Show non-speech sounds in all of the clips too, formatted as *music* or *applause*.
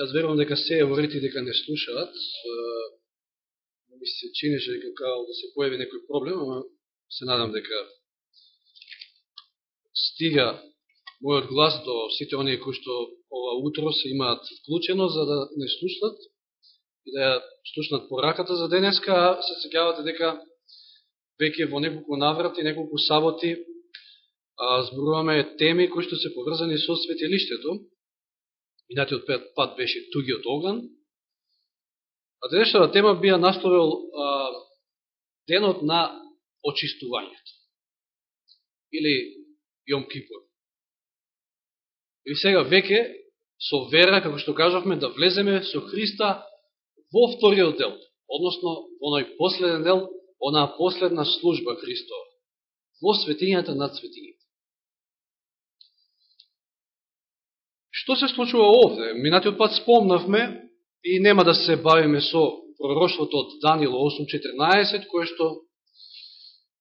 Јас верувам дека се евреите дека не слушаат. Ми се чинеше дека као да се појави некој проблем, ама се надам дека стига мојот глас до сите оние кои што ова утро се имаат вклучено за да не слушнат и да ја слушнат пораката за денеска, а се секјавате дека веќе во неколку наврати, неколку саботи а, зборуваме теми кои што се поврзани со светилиштето. Минатиот пат беше тугиот оган. А денешната тема би ја насловил а, денот на очистувањето. Или Јом Кипур. И сега веќе со вера, како што кажавме, да влеземе со Христа во вториот дел, односно во оној последен дел, онаа последна служба Христова, во светињата над светињата. Што се случува овде? Минатиот пат спомнавме и нема да се бавиме со пророштвото од Данил 8.14, кое што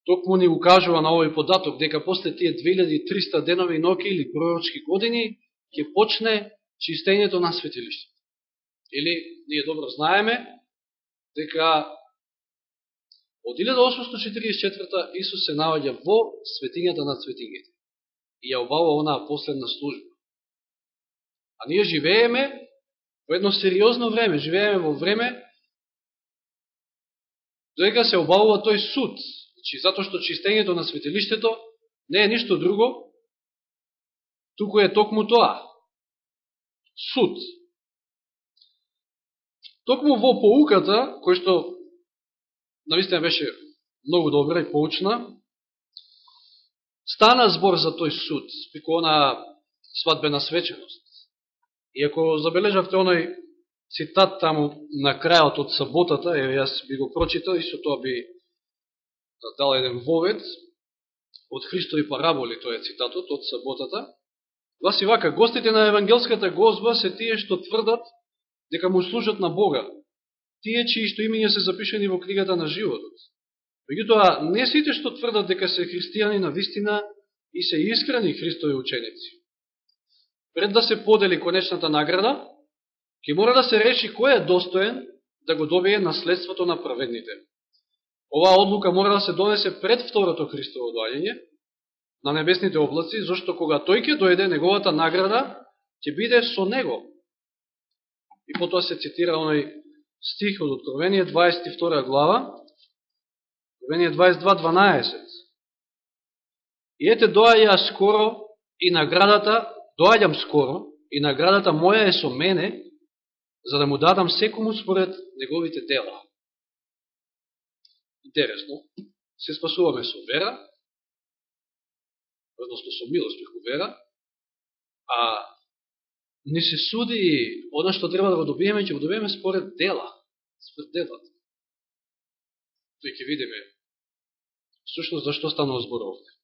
токму ни укажува на овој податок дека после тие 2300 денови ноки или пророчки години ќе почне чистењето на светилиштето. Или, ние добро знаеме, дека од 1844 Исус се наоѓа во светињата на светињите и ја обава онаа последна служба. А ние живееме во едно сериозно време, живееме во време додека се обавува тој суд, Значи, затоа што чистењето на светилиштето не е ништо друго, туку е токму тоа. Суд. Токму во поуката, кој што наистина беше многу добра и поучна, стана збор за тој суд, спико на свадбена свеченост. И ако забележавте оној цитат таму на крајот од саботата, е, јас би го прочитал и со тоа би дал еден вовед од Христови параболи, тоа е цитатот од саботата, гласи вака, гостите на евангелската гозба се тие што тврдат дека му служат на Бога, тие чии што имења се запишени во книгата на животот. Меѓутоа, не сите што тврдат дека се христијани на вистина и се искрени Христови ученици. Пред да се подели конечната награда, ќе мора да се реши кој е достоен да го добие наследството на праведните. Оваа одлука мора да се донесе пред второто Христово доаѓање на небесните облаци, зашто кога тој ќе дојде, неговата награда ќе биде со него. И потоа се цитира оној стих од Откровение 22 глава, Откровение 22.12. И ете доаѓа скоро и наградата, доаѓам скоро, и наградата моја е со мене, за да му дадам секому според неговите дела интересно, се спасуваме со вера, односно со милост преку вера, а не се суди оно што треба да го добиеме, ќе го добиеме според дела, според делата. Тој ќе видиме сушност зашто станува збор овде.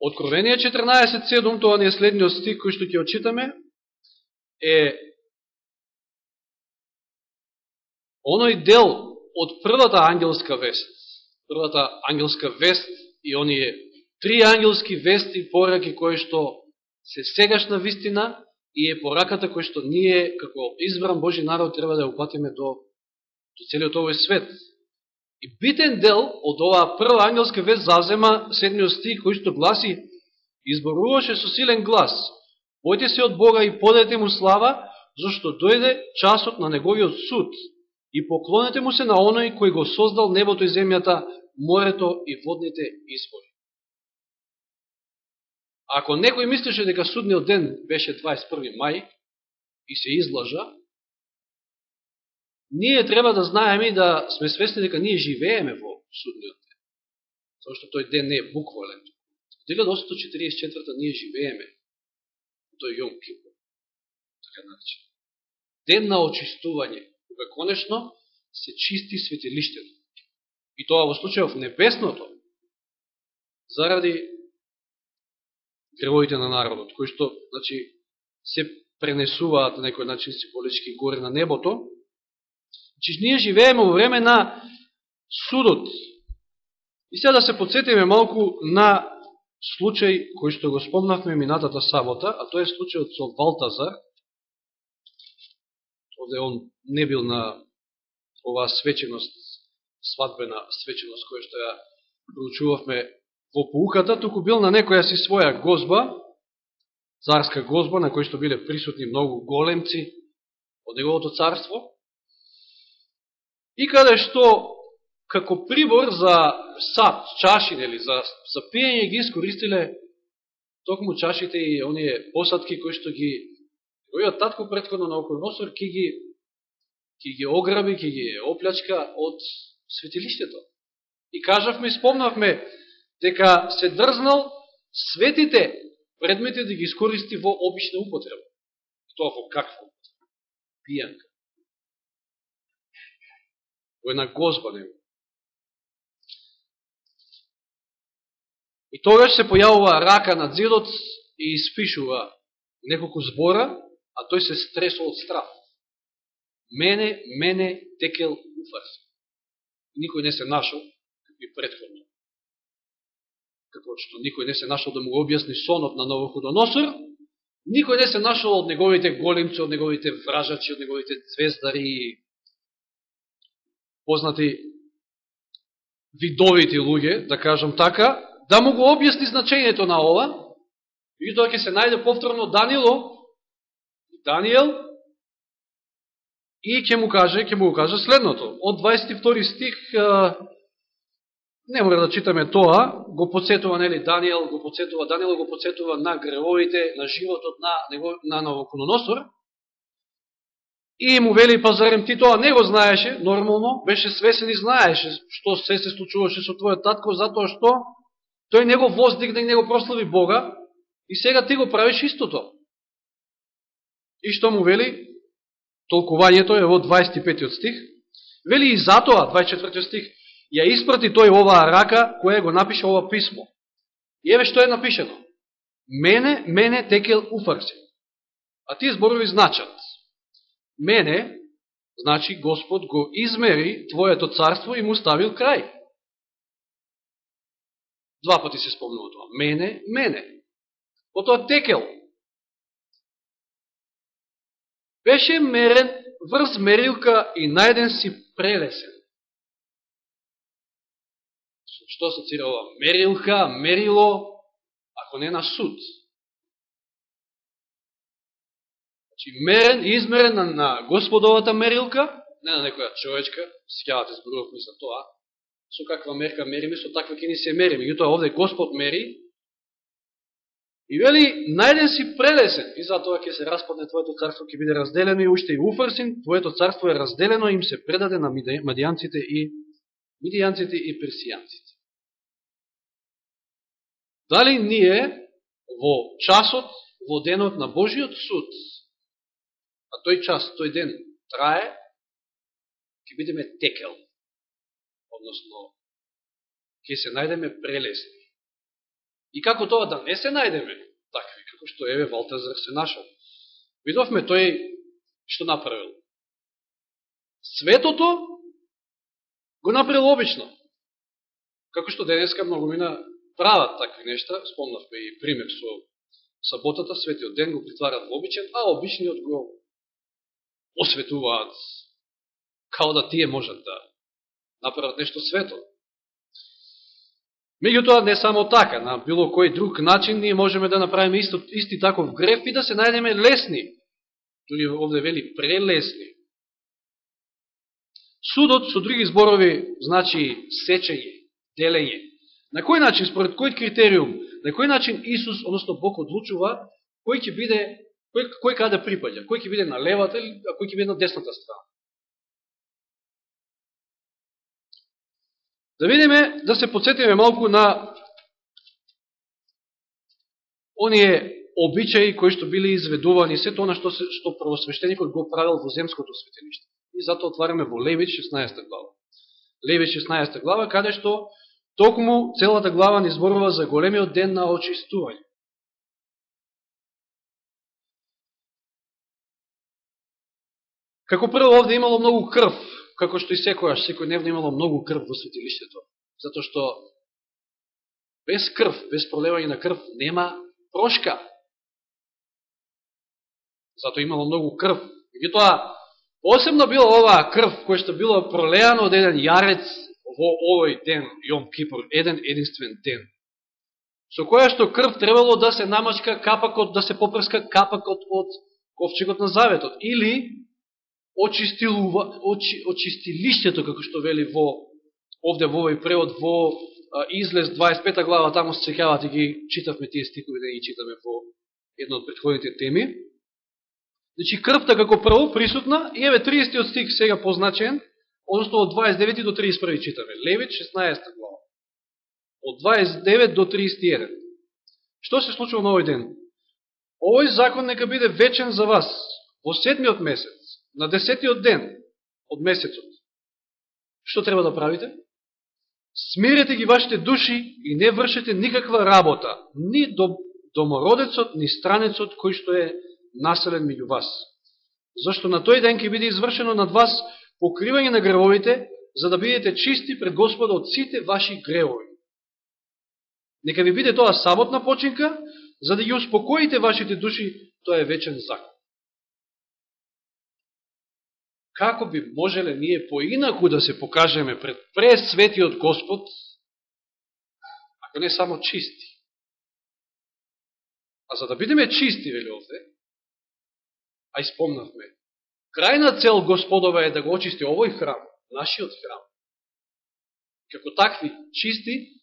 Откровение 14.7, тоа не е следниот стих кој што ќе очитаме, е оној дел од првата ангелска вест. Првата ангелска вест и оние три ангелски вести пораки кои што се сегашна вистина и е пораката кој што ние како избран Божи народ треба да ја упатиме до, до целиот овој свет. И битен дел од оваа прва ангелска вест зазема седмиот стих кој што гласи изборуваше со силен глас Бојте се од Бога и подете му слава, зашто дојде часот на неговиот суд и поклонете му се на оној кој го создал небото и земјата, морето и водните извори. Ако некој мислеше дека судниот ден беше 21. мај и се излажа, ние треба да знаеме и да сме свесни дека ние живееме во судниот ден. само што тој ден не е буквален. В 1844 ние живееме во тој Јом Кипур. Така начин. Ден на очистување кога конечно се чисти светилиштето. И тоа во случајов небесното, заради гревоите на народот, кои што значи, се пренесуваат на некој начин символички горе на небото. Значи, ние живееме во време на судот. И сега да се подсетиме малку на случај кој што го спомнавме минатата сабота, а тоа е случајот со Валтазар, овде он не бил на оваа свеченост, свадбена свеченост која што ја проучувавме во поуката, туку бил на некоја си своја гозба, царска гозба, на кој што биле присутни многу големци од неговото царство, и каде што како прибор за сад, чаши или за, за пиење ги искористиле токму чашите и оние посадки кои што ги Којот татко предходно на Околносор ки ги, ки ги ограби, ки ги оплячка од светилиштето. И кажавме, спомнавме, дека се дрзнал светите предмети да ги искористи во обична употреба. Тоа во каква? Пијанка. Во една гозба него. И тогаш се појавува рака на зидот и испишува неколку збора, а тој се стресува од страф. Мене, мене текел уфарс. Никој не се нашол, како и предходно. Како што никој не се нашол да му објасни сонот на Новоходоносор, никој не се нашол од неговите големци, од неговите вражачи, од неговите звездари, познати видовити луѓе, да кажам така, да му го објасни значењето на ова, и тоа ќе се најде повторно Данило, Данијел и ќе му каже, ќе му каже следното. Од 22 стих не мора да читаме тоа, го подсетува нели Данијел, го подсетува Данијел, го подсетува на гревовите, на животот на на Новокононосор. И му вели, па зарем ти тоа не го знаеше, нормално, беше свесен и знаеше што се се случуваше со твојот татко, затоа што тој не го воздигна и не го прослави Бога, и сега ти го правиш истото. И што му вели? Толкувањето е во 25 стих. Вели и затоа, 24 стих, ја испрати тој оваа рака која го напиша ова писмо. И еве што е напишено. Мене, мене текел уфарси. А тие зборови значат. Мене, значи Господ го измери Твоето царство и му ставил крај. Два пати се спомнува тоа. Мене, мене. Потоа текел, беше мерен врз мерилка и најден си прелесен. Што се цира ова? Мерилка, мерило, ако не на суд. Значи, Чи мерен измерен на, на господовата мерилка, не на некоја човечка, сеќавате зборувавме за тоа, со каква мерка мериме, со таква ќе ни се мериме. Меѓутоа, овде Господ мери, И вели, најден си прелесен, и затоа ќе се распадне Твоето царство, ќе биде разделено и уште и уфрсин, Твоето царство е разделено, им се предаде на мадијанците и мидијанците и персијанците. Дали ние во часот, во денот на Божиот суд, а тој час, тој ден трае, ќе бидеме текел, односно, ќе се најдеме прелесни. И како тоа да не се најдеме, такви, како што Еве Валтазар се нашал. Видовме тој што направил. Светото го направил обично. Како што денеска многу мина прават такви нешта, спомнавме и пример со саботата, светиот ден го притварат во обичен, а обичниот го осветуваат као да тие можат да направат нешто свето. Меѓутоа, не само така, на било кој друг начин ние можеме да направиме исто, исти таков греф и да се најдеме лесни. Туди овде вели прелесни. Судот, со други зборови, значи сечење, делење. На кој начин, според кој критериум, на кој начин Исус, односно Бог, одлучува кој ќе биде, кој, кој каде припаѓа, кој ќе биде на левата или кој ќе биде на десната страна. Да видиме, да се подсетиме малку на оние обичаи кои што биле изведувани, се тоа што, се, што правосвещеникот го правил во земското светилиште. И затоа отвараме во Левит 16 глава. Левит 16 глава, каде што токму целата глава ни зборува за големиот ден на очистување. Како прво овде имало многу крв, како што и секојаш, секој дневно имало многу крв во светилиштето. Зато што без крв, без пролевање на крв, нема прошка. Зато имало многу крв. Меѓутоа, Посебно било оваа крв, која што било пролеано од еден јарец во овој ден, Јом Кипур, еден единствен ден. Со која што крв требало да се намачка капакот, да се попрска капакот од ковчегот на заветот. Или очистилува, очи, очистилиштето, како што вели во, овде во овој превод, во а, излез 25 глава, таму се секавате ги читавме тие стикови, да ги читаме во една од предходните теми. Значи, крвта како прво присутна, и еве 30 стих сега позначен, односно од 29 до 31 читаме. Левит 16 глава. Од 29 до 31. Што се случува на овој ден? Овој закон нека биде вечен за вас во седмиот месец, на десетиот ден од месецот. Што треба да правите? Смирете ги вашите души и не вршете никаква работа, ни домородецот, ни странецот кој што е населен меѓу вас. Зашто на тој ден ќе биде извршено над вас покривање на гревовите, за да бидете чисти пред Господа од сите ваши гревови. Нека ви биде тоа саботна починка, за да ги успокоите вашите души, тоа е вечен закон. Како би можеле ние поинаку да се покажеме пред пресветиот Господ, ако не само чисти? А за да бидеме чисти, вели овде, а испомнавме, крајна цел Господова е да го очисти овој храм, нашиот храм. Како такви чисти,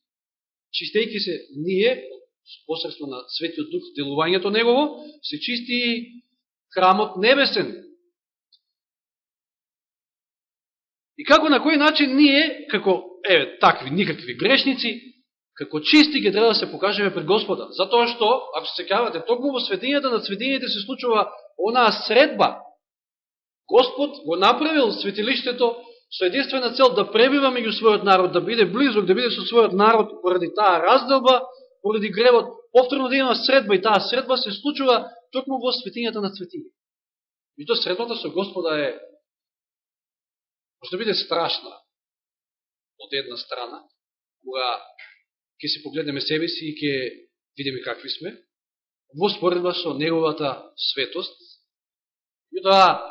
чистејки се ние, посредство на Светиот Дух, делувањето Негово, се чисти храмот небесен. И како на кој начин ние, како, еве, такви, никакви грешници, како чисти ги треба да се покажеме пред Господа. Затоа што, ако се кавате, токму во светињата на светињите се случува онаа средба. Господ го направил светилиштето со единствена цел да пребива меѓу својот народ, да биде близок, да биде со својот народ поради таа разделба, поради гревот, повторно да има средба и таа средба се случува токму во светињата на светиња. И то средбата со Господа е може да биде страшна од една страна, кога ќе се погледнеме себе си и ќе видиме какви сме, во споредба со неговата светост, и да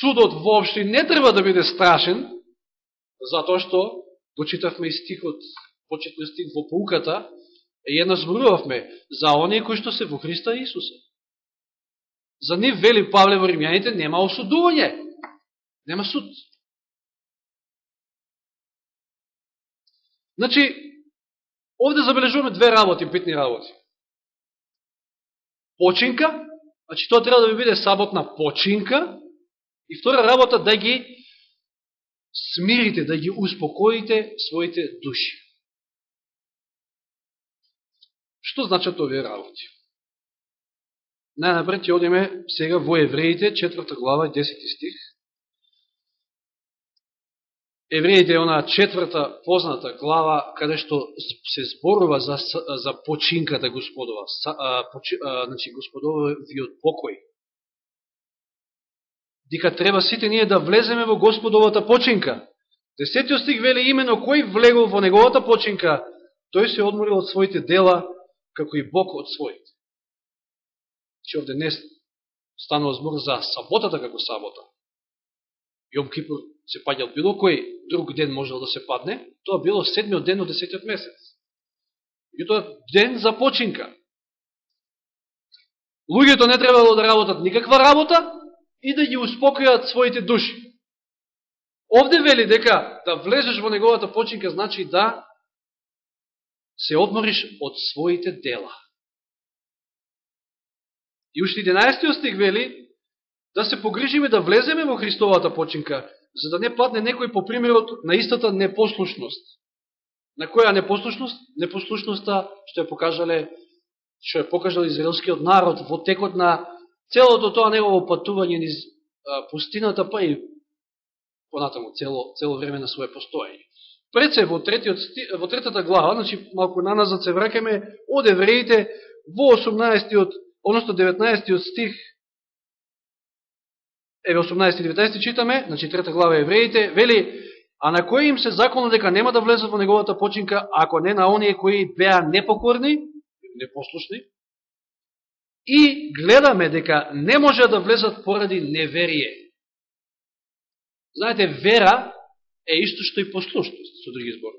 судот воопшто не треба да биде страшен, затоа што го читавме и стихот, почетниот стих во пауката, и една зборувавме за оние кои што се во Христа Исуса. За нив, вели Павле во Римјаните, нема осудување, нема суд. Значи, Овде забележуваме две работи, битни работи. Починка, значи тоа треба да ви биде саботна починка, и втора работа да ги смирите, да ги успокоите своите души. Што значат овие работи? Најнапред ќе одиме сега во Евреите, 4 глава, 10 стих. Евреите е онаа четврта позната глава, каде што се зборува за, за починката Господова, а, почи, а, значи Господова ви од покој. Дика треба сите ние да влеземе во Господовата починка. Десетиот стих вели имено кој влегол во неговата починка, тој се одморил од своите дела, како и Бог од своите. Че овде не станува збор за саботата како сабота. Јом Кипур се паѓал било кој друг ден можел да се падне, тоа било седмиот ден од десетиот месец. И тоа ден за починка. Луѓето не требало да работат никаква работа и да ги успокојат своите души. Овде вели дека да влезеш во неговата починка значи да се одмориш од своите дела. И уште 11 стих вели да се погрижиме да влеземе во Христовата починка, за да не падне некој по примерот на истата непослушност. На која непослушност? Непослушноста што ја покажале што ја покажал израелскиот народ во текот на целото тоа негово патување низ пустината, па и понатаму цело, цело време на свое постоење. Пред се во, третиот, во третата глава, значи малку наназад се вракаме од евреите во 18-тиот, односно 19-тиот стих еве 18-19 читаме, значи трета глава евреите, вели, а на кој им се законно дека нема да влезат во неговата починка, ако не на оние кои беа непокорни, непослушни, и гледаме дека не може да влезат поради неверие. Знаете, вера е исто што и послушност, со други збори.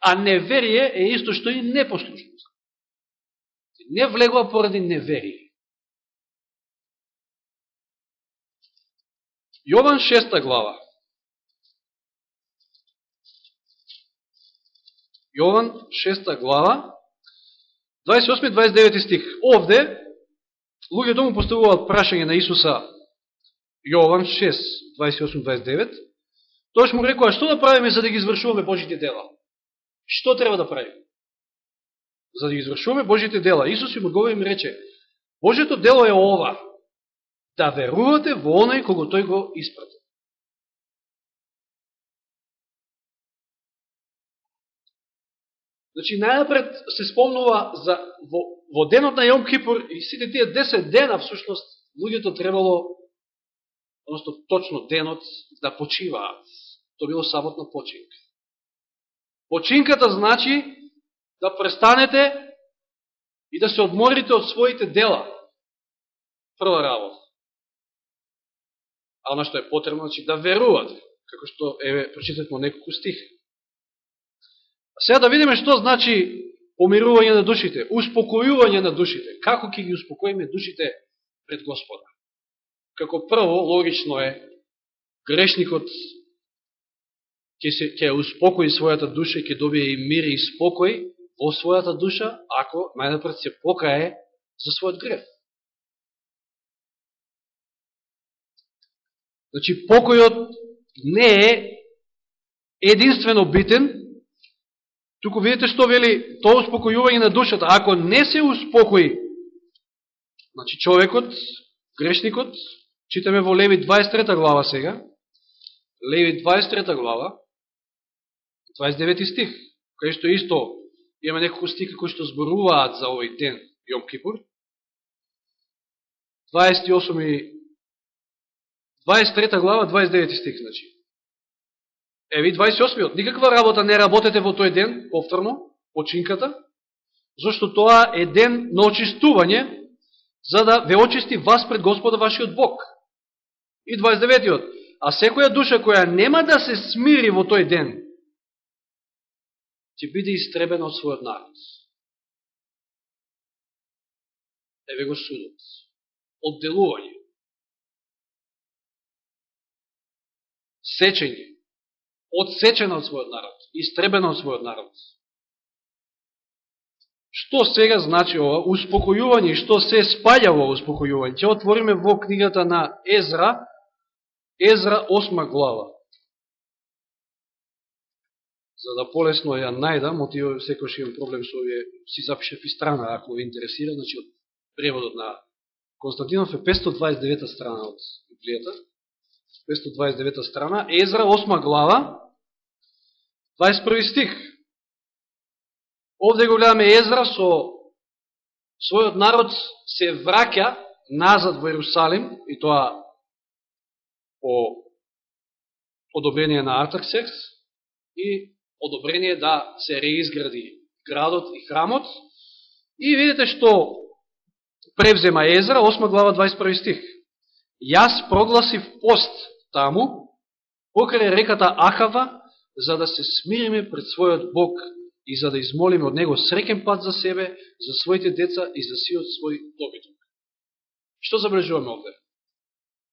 А неверие е исто што и непослушност. Не влегува поради неверие. Јован 6 глава. Јован 6 глава, 28-29 стих. Овде, луѓето му поставуваат прашање на Исуса, Јован 6, 28-29, тој му рекува, што да правиме за да ги извршуваме Божите дела? Што треба да правиме? За да ги извршуваме Божите дела. Исус им одговори и ми рече, Божето дело е ова, да верувате во оној кого тој го испрати. Значи, најапред се спомнува за во, во денот на Јом Кипур и сите тие 10 дена, всушност, луѓето требало, односто точно денот, да почиваат. То било саботна починка. Починката значи да престанете и да се одморите од своите дела. Прва работа. А она што е потребно, значи да верувате, како што еве прочитавме неколку стих. А сега да видиме што значи помирување на душите, успокојување на душите. Како ќе ги успокоиме душите пред Господа? Како прво, логично е, грешникот ќе се ќе успокои својата душа, ќе добие и мир и спокој во својата душа, ако најнапред се покае за својот грех. Значи, покојот не е единствено битен, туку видите што вели тоа успокојување на душата. Ако не се успокои, значи човекот, грешникот, читаме во Леви 23 глава сега, Леви 23 глава, 29 стих, кај што исто има неколку стиха кои што зборуваат за овој ден, Јом Кипур, 28 23 глава, 29 стих, значи. Еви, 28-иот. Никаква работа не работете во тој ден, повторно, починката, зашто тоа е ден на очистување, за да ве очисти вас пред Господа вашиот Бог. И 29-иот. А секоја душа која нема да се смири во тој ден, ќе биде истребена од својот народ. Еве го судот. Одделување. Сечење, одсечена од својот народ, истребена од својот народ. Што сега значи ова успокојување и што се спаѓа во успокојување? Ќе отвориме во книгата на Езра, Езра 8 глава. За да полесно ја најдам, оти секој имам проблем со овие, си запишев и страна, ако ви интересира, значи од преводот на Константинов е 529 страна од Библијата. 229 страна, Езра, 8 глава, 21 стих. Овде го гледаме Езра со својот народ се враќа назад во Иерусалим, и тоа по одобрение на Артаксекс, и одобрение да се реизгради градот и храмот. И видите што превзема Езра, 8 глава, 21 стих. Јас прогласив пост таму, покрај реката Ахава, за да се смириме пред својот Бог и за да измолиме од Него срекен пат за себе, за своите деца и за сиот свој добиток. Што забрежуваме овде?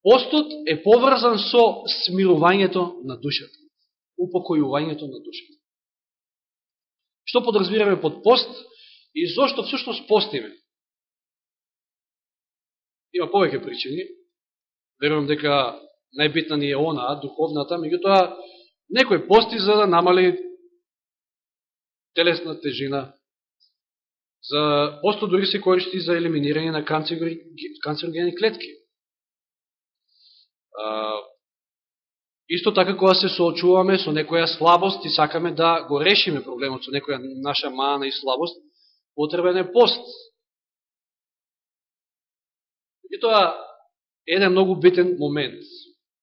Постот е поврзан со смирувањето на душата, упокојувањето на душата. Што подразбираме под пост и зошто всушност постиме? Има повеќе причини. Верувам дека најбитна ни е она, духовната, меѓутоа некој пости за да намали телесна тежина. За посто дори се користи за елиминирање на канцерогени клетки. А, исто така кога се соочуваме со некоја слабост и сакаме да го решиме проблемот со некоја наша мана и слабост, потребен е пост. И тоа е еден многу битен момент.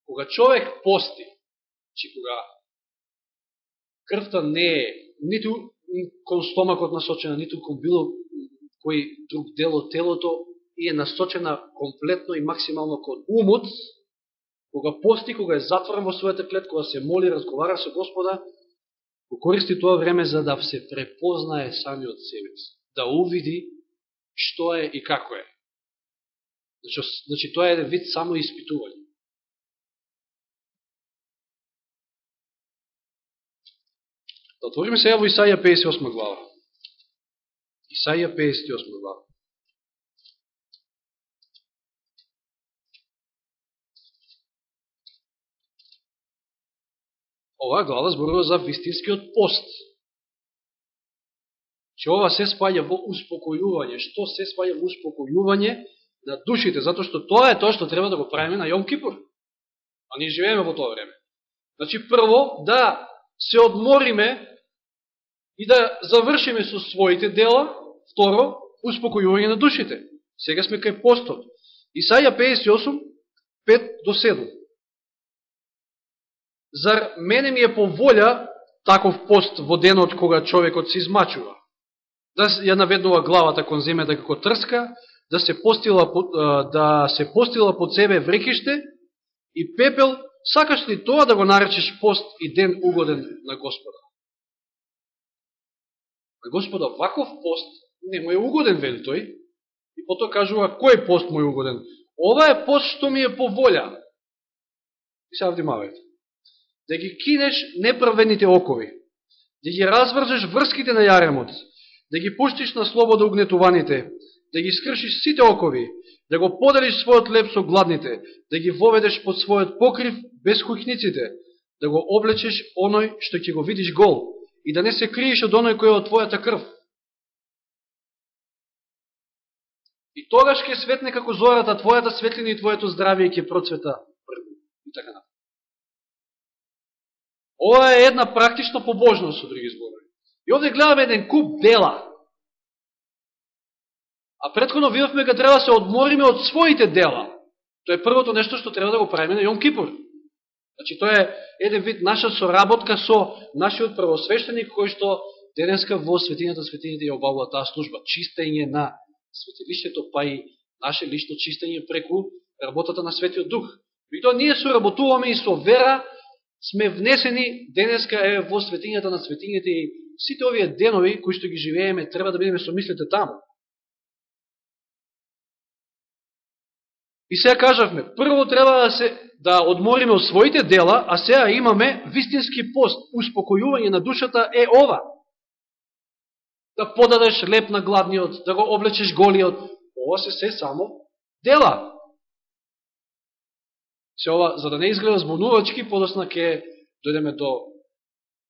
Кога човек пости, че кога крвта не е ниту кон стомакот насочена, ниту кон било кој друг дел од телото и е насочена комплетно и максимално кон умот, кога пости, кога е затворен во својата клет, кога се моли, разговара со Господа, го користи тоа време за да се препознае самиот себе си, да увиди што е и како е. Значи, значи тоа е вид само испитување. Да отвориме сега во Исаја 58 глава. Исаја 58 глава. Ова глава зборува за вистинскиот пост. Че ова се спаѓа во успокојување. Што се спаѓа во успокојување на душите? Затоа што тоа е тоа што треба да го правиме на Јом Кипур. А ние живееме во тоа време. Значи, прво, да се одмориме и да завршиме со своите дела, второ, успокојување на душите. Сега сме кај постот. Исаја 58, 5 до 7. Зар мене ми е по волја таков пост во денот кога човекот се измачува? Да ја наведнува главата кон земјата како трска, да се постила, да се постила под себе врекиште и пепел, сакаш ли тоа да го наречеш пост и ден угоден на Господа? На Господа, ваков пост не му е угоден, вели тој. И потоа кажува, кој пост му е угоден? Ова е пост што ми е по волја. И сега внимавајте. Да ги кинеш неправените окови, да ги разврзеш врските на јаремот, да ги пуштиш на слобода угнетуваните, да ги скршиш сите окови, да го поделиш својот леп со гладните, да ги воведеш под својот покрив без кухниците, да го облечеш оној што ќе го видиш гол, и да не се криеш од оној кој е од твојата крв. И тогаш ќе светне како зората твојата светлина и твоето здравие ќе процвета И така напред. Ова е една практична побожност, со други зборови. И овде гледаме еден куп дела. А предходно видовме га треба да се одмориме од своите дела. Тоа е првото нешто што треба да го правиме на Јом Кипур. Значи, тоа е еден вид наша соработка со нашиот првосвещеник, кој што денеска во светињата светињата ја обавува таа служба. Чистење на светилиштето, па и наше лично чистење преку работата на Светиот Дух. И тоа ние соработуваме и со вера сме внесени денеска е во светињата на светињата и сите овие денови кои што ги живееме треба да бидеме со мислите таму. И сега кажавме, прво треба да се да одмориме од своите дела, а сега имаме вистински пост, успокојување на душата е ова. Да подадеш леп на гладниот, да го облечеш голиот, ова се се само дела. Се ова, за да не изгледа збунувачки, подосна ќе дојдеме до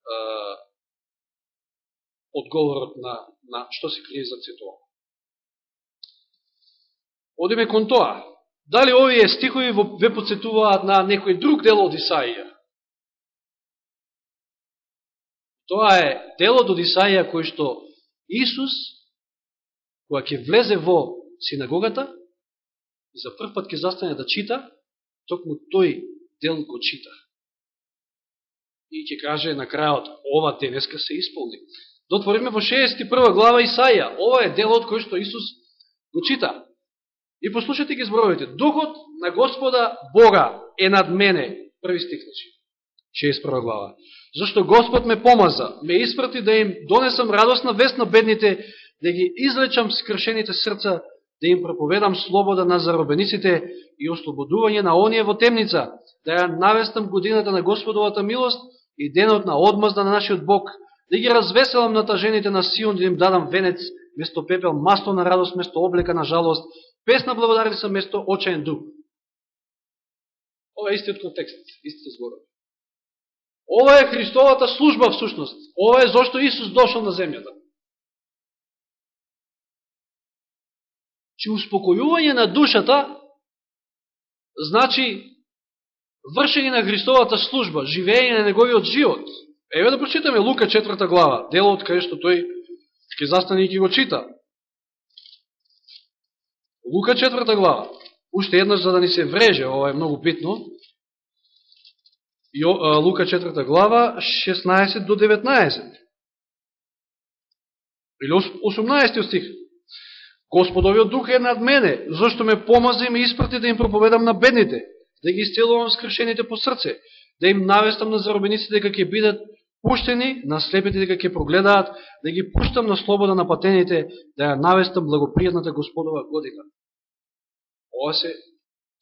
е, одговорот на, на што се крие за цитуа. Одиме кон тоа. Дали овие стихови ве подсетуваат на некој друг дел од Исаија? Тоа е делот од Исаија кој што Исус, која ќе влезе во синагогата, и за прв пат ќе застане да чита, токму тој дел го чита. И ќе каже на крајот, ова денеска се исполни. Дотвориме во 61 глава Исаија. Ова е делот кој што Исус го чита. И послушайте ги зборовите. Духот на Господа Бога е над мене. Први стих, значи. 61 глава. Зашто Господ ме помаза, ме испрати да им донесам радостна вест на бедните, да ги излечам скршените срца, да им проповедам слобода на заробениците и ослободување на оние во темница, да ја навестам годината на Господовата милост и денот на одмазда на нашиот Бог, да ги развеселам натажените на Сион, да им дадам венец, место пепел, масло на радост, место облека на жалост, Песна благодари место очаен дух. Ова е истиот контекст, истите зборови. Ова е Христовата служба всушност. Ова е зашто Исус дошол на земјата. Че успокојување на душата значи вршење на Христовата служба, живење на неговиот живот. Еве да прочитаме Лука 4 глава, делот кај што тој ќе застане и ќе го чита. Лука четврта глава. Уште еднаш за да ни се вреже, ова е многу битно. Лука четврта глава, 16 до 19. Или 18 стих. Господовиот дух е над мене, зашто ме помази и ме испрати да им проповедам на бедните, да ги исцелувам скршените по срце, да им навестам на заробениците дека ќе бидат пуштени, на слепите дека ќе прогледаат, да ги пуштам на слобода на патените, да ја навестам благопријатната Господова година. Ова се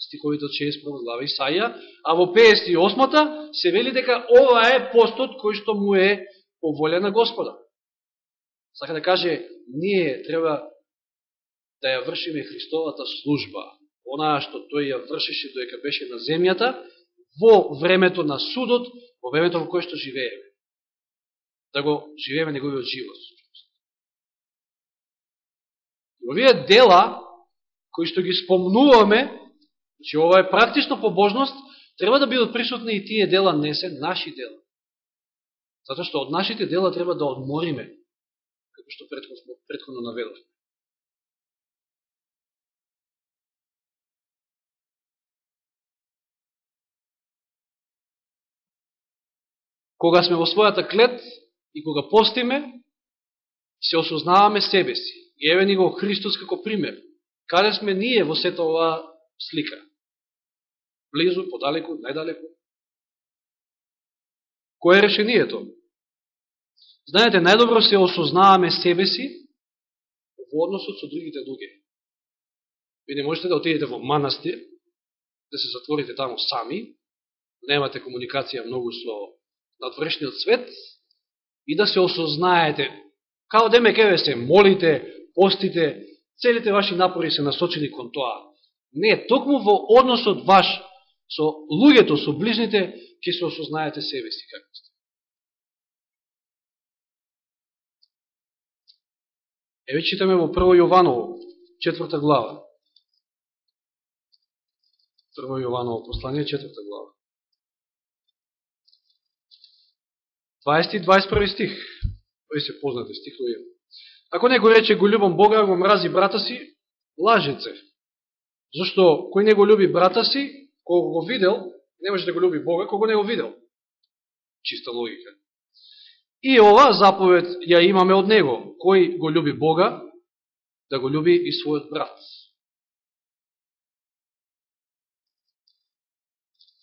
стиховите од 61 глава Исаија, а во 58-та се вели дека ова е постот кој што му е по волја на Господа. Сака да каже, ние треба да ја вршиме Христовата служба, онаа што тој ја вршеше доека беше на земјата, во времето на судот, во времето во кое што живееме да го живееме неговиот живот. И овие дела, кои што ги спомнуваме, че ова е практично побожност, треба да бидат присутни и тие дела не се наши дела. Затоа што од нашите дела треба да одмориме, како што предходно, предходно наведовме. Кога сме во својата клет, И кога постиме, се осознаваме себе си. И еве ни го Христос како пример. Каде сме ние во сета оваа слика? Близу, подалеку, најдалеку? Кој е решението? Знаете, најдобро се осознаваме себе си во односот со другите луѓе. Ви не можете да отидете во манастир, да се затворите таму сами, немате комуникација многу со надврешниот свет, и да се осознаете. Као да деме кеве се молите, постите, целите ваши напори се насочени кон тоа. Не, токму во односот ваш со луѓето, со ближните, ќе се осознаете себе си како сте. Еве читаме во Прво Јованово, четврта глава. Прво Јованово послание, четврта глава. 20 и 21 стих. Ој се познате стихови. Ако не го рече го љубам Бога, го мрази брата си, лажеце. Зашто кој не го љуби брата си, кога го видел, не може да го љуби Бога, кога не го видел. Чиста логика. И ова заповед ја имаме од него. Кој го љуби Бога, да го љуби и својот брат.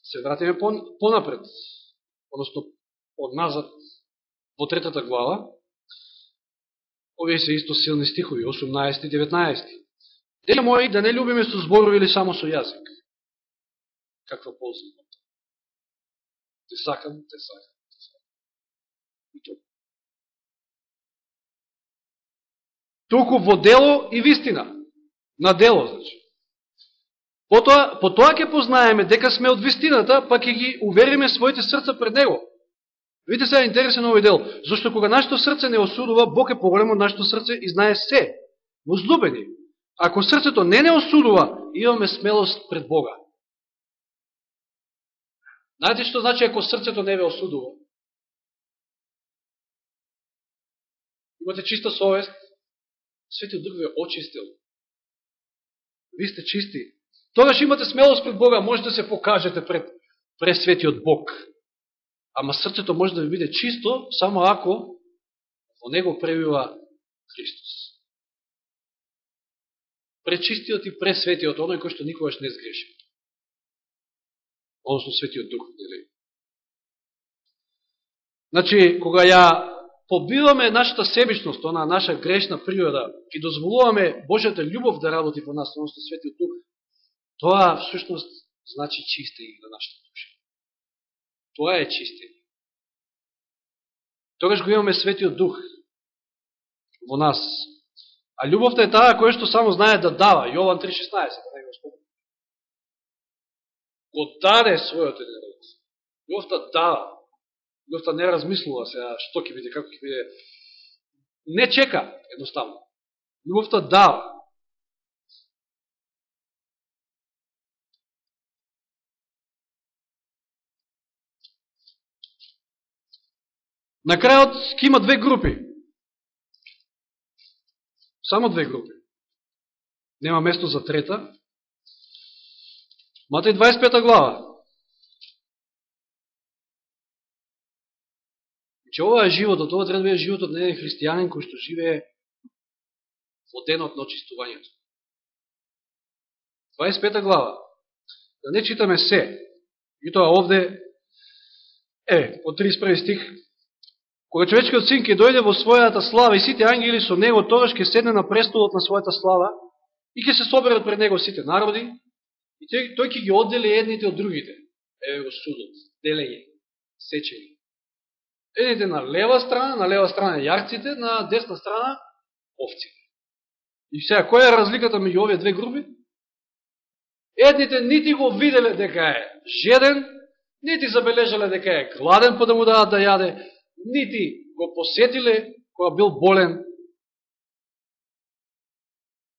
Се вратиме понапред, односно одназад во третата глава, овие се исто силни стихови, 18 и 19. Дели мои да не любиме со зборови или само со јазик. Каква полза има Те сакам, те сакам, те сакам. И тоа. Толку во дело и вистина. На дело, значи. Потоа, по тоа ќе познаеме дека сме од вистината, па ќе ги увериме своите срца пред Него. Видите сега интересен овој дел. Зошто кога нашето срце не осудува, Бог е поголем од нашето срце и знае се. Возлюбени. Ако срцето не не осудува, имаме смелост пред Бога. Знаете што значи ако срцето не ве осудува? Имате чиста совест, Светиот Дух ве очистил. Ви сте чисти. Тогаш имате смелост пред Бога, може да се покажете пред, пред Светиот Бог. Ама срцето може да ви биде чисто, само ако во него пребива Христос. Пречистиот и пресветиот, оној кој што никогаш не сгреши. Односно светиот дух, нели? Значи, кога ја побиваме нашата себичност, она наша грешна природа, и дозволуваме Божјата љубов да работи во нас, односно светиот дух, тоа всушност значи чистење на нашата душа. Тоа е чистење. Тогаш го имаме светиот дух во нас. А љубовта е таа која што само знае да дава. Јован 3.16, да не го спомнам. Го даде својот единород. Љубовта дава. Љубовта не размислува сега што ќе биде, како ќе биде. Не чека, едноставно. Љубовта дава. На крајот ќе има две групи. Само две групи. Нема место за трета. Матеј 25 глава. Че ова е животот, ова треба да биде животот на еден христијанин кој што живее во денот на очистувањето. 25 глава. Да не читаме се. И тоа овде, е, по 31 стих, Кога човечкиот син ќе дојде во својата слава и сите ангели со него, тогаш ќе седне на престолот на својата слава и ќе се соберат пред него сите народи и тој, тој ќе ги оддели едните од другите. Еве го судот, делење, сечење. Едните на лева страна, на лева страна јарците, на десна страна овците. И сега, која е разликата меѓу овие две групи? Едните нити го виделе дека е жеден, нити забележале дека е гладен па да му дадат да јаде, нити го посетиле кога бил болен.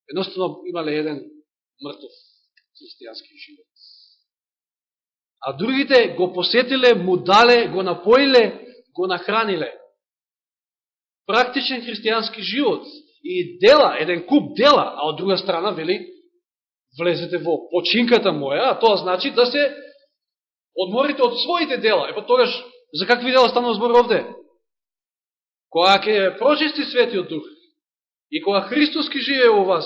Едноставно имале еден мртов христијански живот. А другите го посетиле, му дале, го напоиле, го нахраниле. Практичен христијански живот и дела, еден куп дела, а од друга страна, вели, влезете во починката моја, а тоа значи да се одморите од своите дела. Епа тогаш За какви дела станува збор овде? Кога ќе прочисти светиот дух и кога Христос ке живее во вас,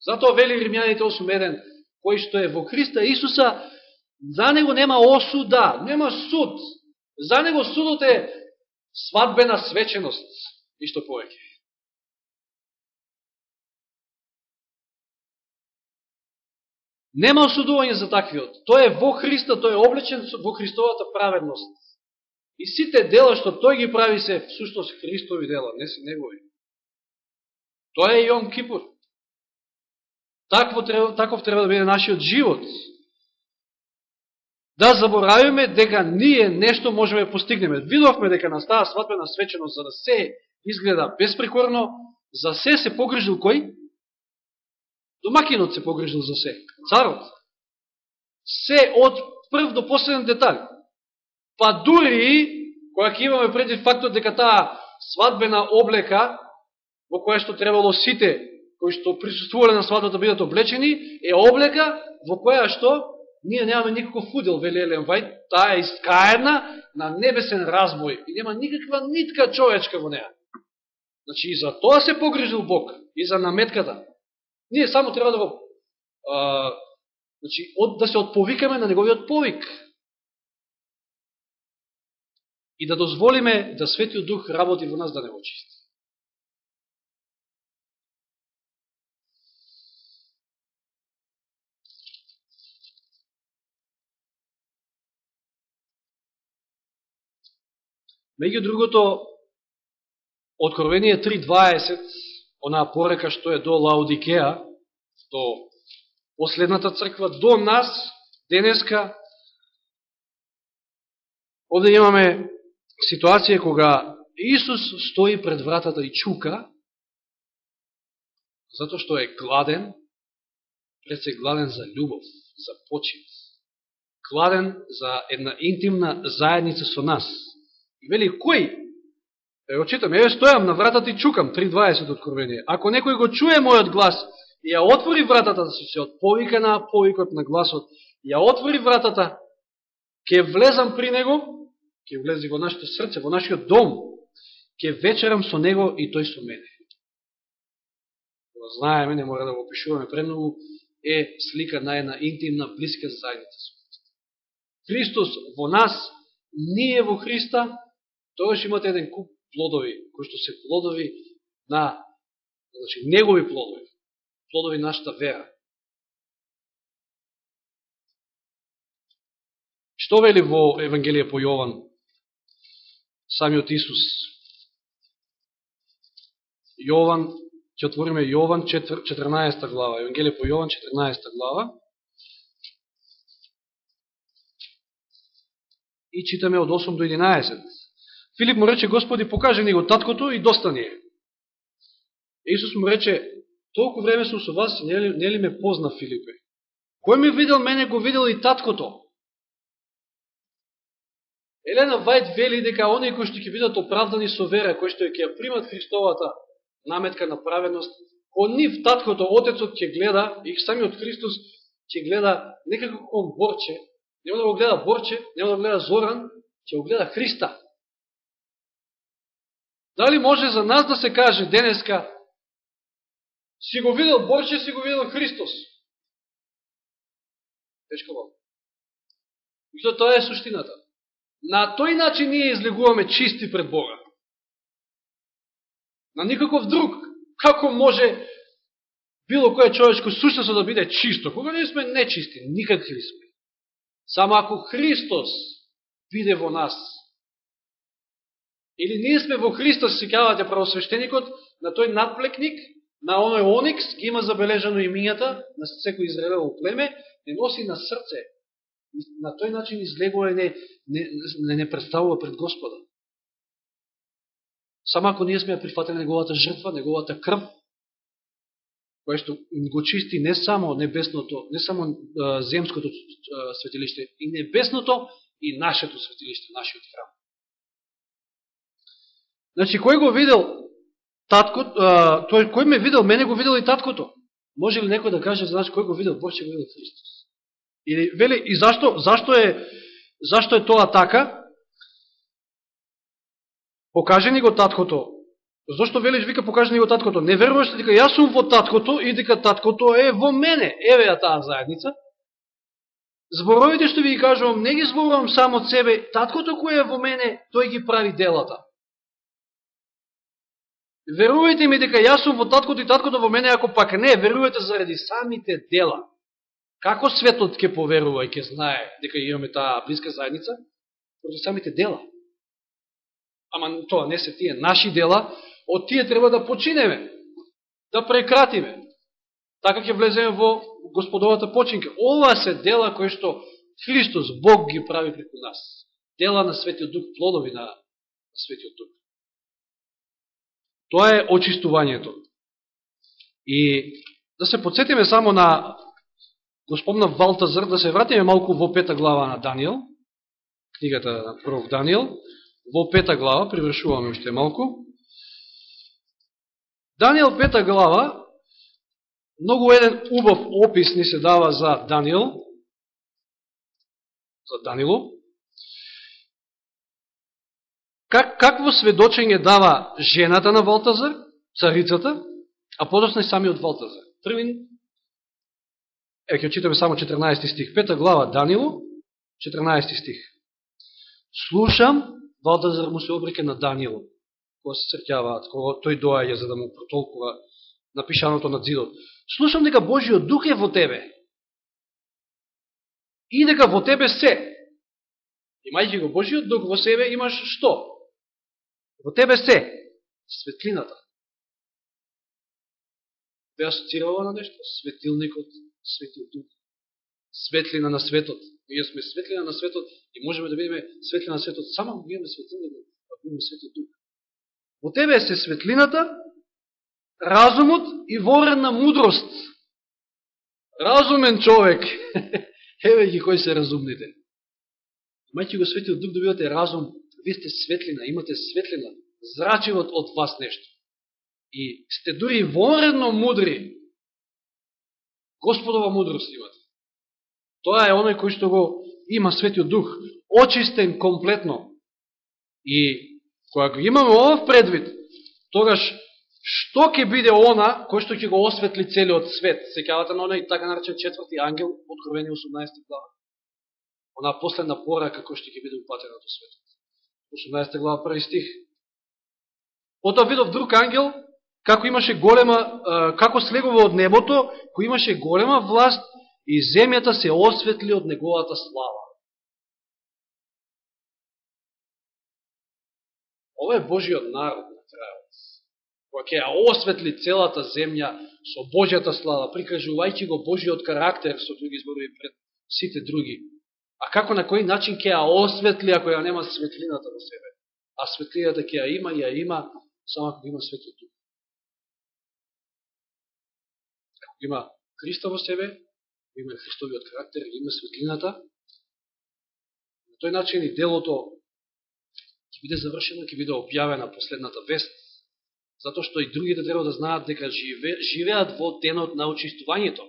затоа вели Римјаните 8.1, кој што е во Христа Исуса, за него нема осуда, нема суд. За него судот е свадбена свеченост, ништо повеќе. Нема осудување за таквиот. Тој е во Христа, тој е облечен во Христовата праведност. И сите дела што тој ги прави се всушност Христови дела, не се негови. Тоа е Јом Кипур. Такво треба, таков треба да биде нашиот живот. Да заборавиме дека ние нешто можеме да постигнеме. Видовме дека настава сватбена свеченост за да се изгледа безпрекорно, за се се погрижил кој? Домакинот се погрижил за се. Царот. Се од прв до последен деталј. Па дури, која ќе имаме преди фактот дека таа свадбена облека, во која што требало сите кои што присуствувале на свадбата да бидат облечени, е облека во која што ние немаме никаков удел, вели Елен Вајд, таа е искаена на небесен разбој и нема никаква нитка човечка во неа. Значи и за тоа се погрижил Бог, и за наметката. Ние само треба да го а, значи, од, да се отповикаме на неговиот повик и да дозволиме да Светиот Дух работи во нас да не очисти. Меѓу другото, Откровение 3.20, онаа порека што е до Лаудикеа, до последната црква, до нас, денеска, овде имаме ситуација кога Исус стои пред вратата и чука, затоа што е гладен, пред се гладен за љубов, за почет, гладен за една интимна заедница со нас. И вели, кој? Ево читам, еве стојам на вратата и чукам, 3.20 откровение. Ако некој го чуе мојот глас и ја отвори вратата, да се отповика на повикот на гласот, ја отвори вратата, ќе влезам при него ќе влезе во нашето срце, во нашиот дом, ќе вечерам со него и тој со мене. Го знаеме, не мора да го опишуваме премногу, е слика на една интимна, близка заедница со Христа. Христос во нас, ние во Христа, тогаш имате еден куп плодови, кои што се плодови на, значи, негови плодови, плодови нашата вера. Што вели во Евангелие по Јован самиот Исус. Јован, ќе отвориме Јован 14 глава, Евангелие по Јован 14 глава. И читаме од 8 до 11. Филип му рече, Господи, покажи ни го таткото и доста ни е. Исус му рече, толку време сум со вас, не ли, не ли ме позна, Филипе? Кој ме видел мене, го видел и таткото. Елена Вајд вели дека оние кои што ќе бидат оправдани со вера, кои што ќе ја примат Христовата наметка на праведност, кон нив таткото, отецот ќе гледа, и самиот Христос ќе гледа некако кон Борче, нема да го гледа Борче, нема да го гледа Зоран, ќе го гледа Христа. Дали може за нас да се каже денеска, си го видел Борче, си го видел Христос? Тешко во. И тоа е суштината. На тој начин ние излегуваме чисти пред Бога. На никаков друг. Како може било кое човечко суштество да биде чисто? Кога ние сме нечисти? Никакви сме. Само ако Христос биде во нас, или ние сме во Христос, се кавате правосвещеникот, на тој надплекник, на оној оникс, ги има забележано имињата на секој Израелево племе, не носи на срце. На тој начин излегува и не, не, не, представува пред Господа. Само ако ние сме прифатили неговата жртва, неговата крв, која што го чисти не само небесното, не само а, земското а, светилиште, и небесното, и нашето светилиште, нашиот храм. Значи, кој го видел татко, а, тој, кој ме видел, мене го видел и таткото. Може ли некој да каже, за нас кој го видел? Бог ќе го видел Христос. И, вели, и зашто, зашто, е, зашто е тоа така? Покаже ни го таткото. Зошто велиш, вика, покаже ни го таткото? Не веруваш дека јас сум во таткото и дека таткото е во мене. Еве ја таа заедница. Зборовите што ви ги кажувам, не ги зборувам само од себе. Таткото кој е во мене, тој ги прави делата. Верувајте ми дека јас сум во таткото и таткото во мене, ако пак не, верувајте заради самите дела. Како светот ќе поверува и ќе знае дека имаме таа близка заедница? Поради самите дела. Ама тоа не се тие наши дела, од тие треба да починеме, да прекратиме. Така ќе влеземе во господовата починка. Ова се дела кои што Христос, Бог ги прави преку нас. Дела на Светиот Дух, плодови на Светиот Дух. Тоа е очистувањето. И да се подсетиме само на, го спомна Валтазар, да се вратиме малку во пета глава на Данијел, книгата на пророк Данијел, во пета глава, привршуваме уште малку. Данијел пета глава, многу еден убав опис ни се дава за Данијел, за Данило, Как, какво сведочење дава жената на Валтазар, царицата, а подосна и самиот Валтазар? Први е, ќе читаме само 14 стих, пета глава Данило, 14 стих. Слушам, Валдазар му се обреке на Данило, кога се срќаваат, кога тој доаѓа за да му протолкува напишаното на зидот. Слушам дека Божиот дух е во тебе и дека во тебе се. Имајќи го Божиот дух во себе, имаш што? Во тебе се, светлината. Бе асоцирала на нешто? Светилникот, светил дух. Светлина на светот. Ние сме светлина на светот и можеме да видиме светлина на светот само ако имаме светилникот, ако имаме светил дух. Во тебе се светлината, разумот и ворена мудрост. Разумен човек. *laughs* Еве ги кои се разумните. Мајќи го светил дух да добивате разум вие сте светлина, имате светлина, Зрачиват од вас нешто. И сте дури воредно мудри. Господова мудрост имате. Тоа е оној кој што го има светиот дух, очистен комплетно. И кога го имаме ова предвид, тогаш што ќе биде она кој што ќе го осветли целиот свет? Секавате на оној така наречен четврти ангел, откровени 18 глава. Она последна порака кој што ќе биде упатена до светот. 18 глава, први стих. Потоа видов друг ангел, како имаше голема, како слегува од небото, кој имаше голема власт и земјата се осветли од неговата слава. Ова е Божиот народ на крајот. Која ќе ја осветли целата земја со Божијата слава, прикажувајќи го Божиот карактер, со други зборови пред сите други А како на кој начин ќе ја осветли ако ја нема светлината во себе? А светлината ќе ја има, ја има само ако има светлиот има Христа во себе, има Христовиот карактер, има светлината, на тој начин и делото ќе биде завршено, ќе биде објавена последната вест, затоа што и другите треба да знаат дека живе, живеат во денот на очистувањето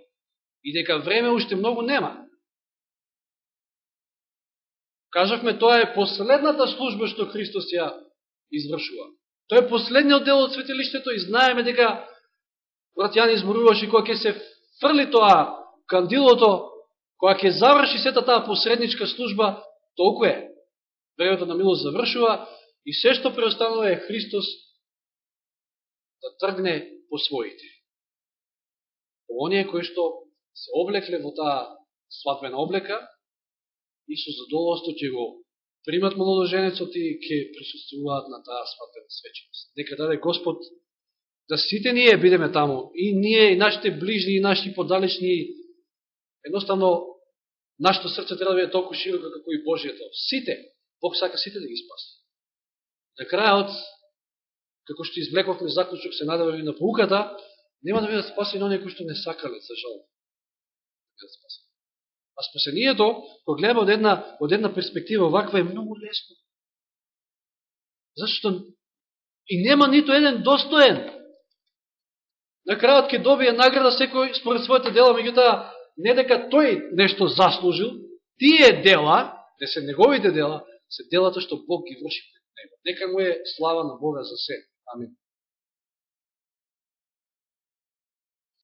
и дека време уште многу нема. Кажавме, тоа е последната служба што Христос ја извршува. Тоа е последниот дел од светилиштето и знаеме дека брат Јан изморуваше кога ќе се фрли тоа кандилото, Кога ќе заврши сета таа посредничка служба, толку е. Времето на милост завршува и се што преостанува е Христос да тргне по своите. Оние кои што се облекле во таа сватбена облека и со задоволство ќе го примат молодоженецот и ќе присуствуваат на таа свадбена свеченост. Нека даде Господ да сите ние бидеме таму, и ние, и нашите ближни, и нашите подалечни, едноставно, нашето срце треба да биде толку широко како и Божието. Сите, Бог сака сите да ги спаси. На крајот, како што извлековме заклучок, се надеваме на поуката, нема да бидат да спасени оние кои што не сакале, за жал. Да а спасението, кога гледаме од една, од една перспектива оваква, е многу лесно. Зашто и нема нито еден достоен на крајот ќе добие награда секој според своите дела, меѓутоа не дека тој нешто заслужил, тие дела, не се неговите дела, се делата што Бог ги врши пред него. Нека му е слава на Бога за се. Амин.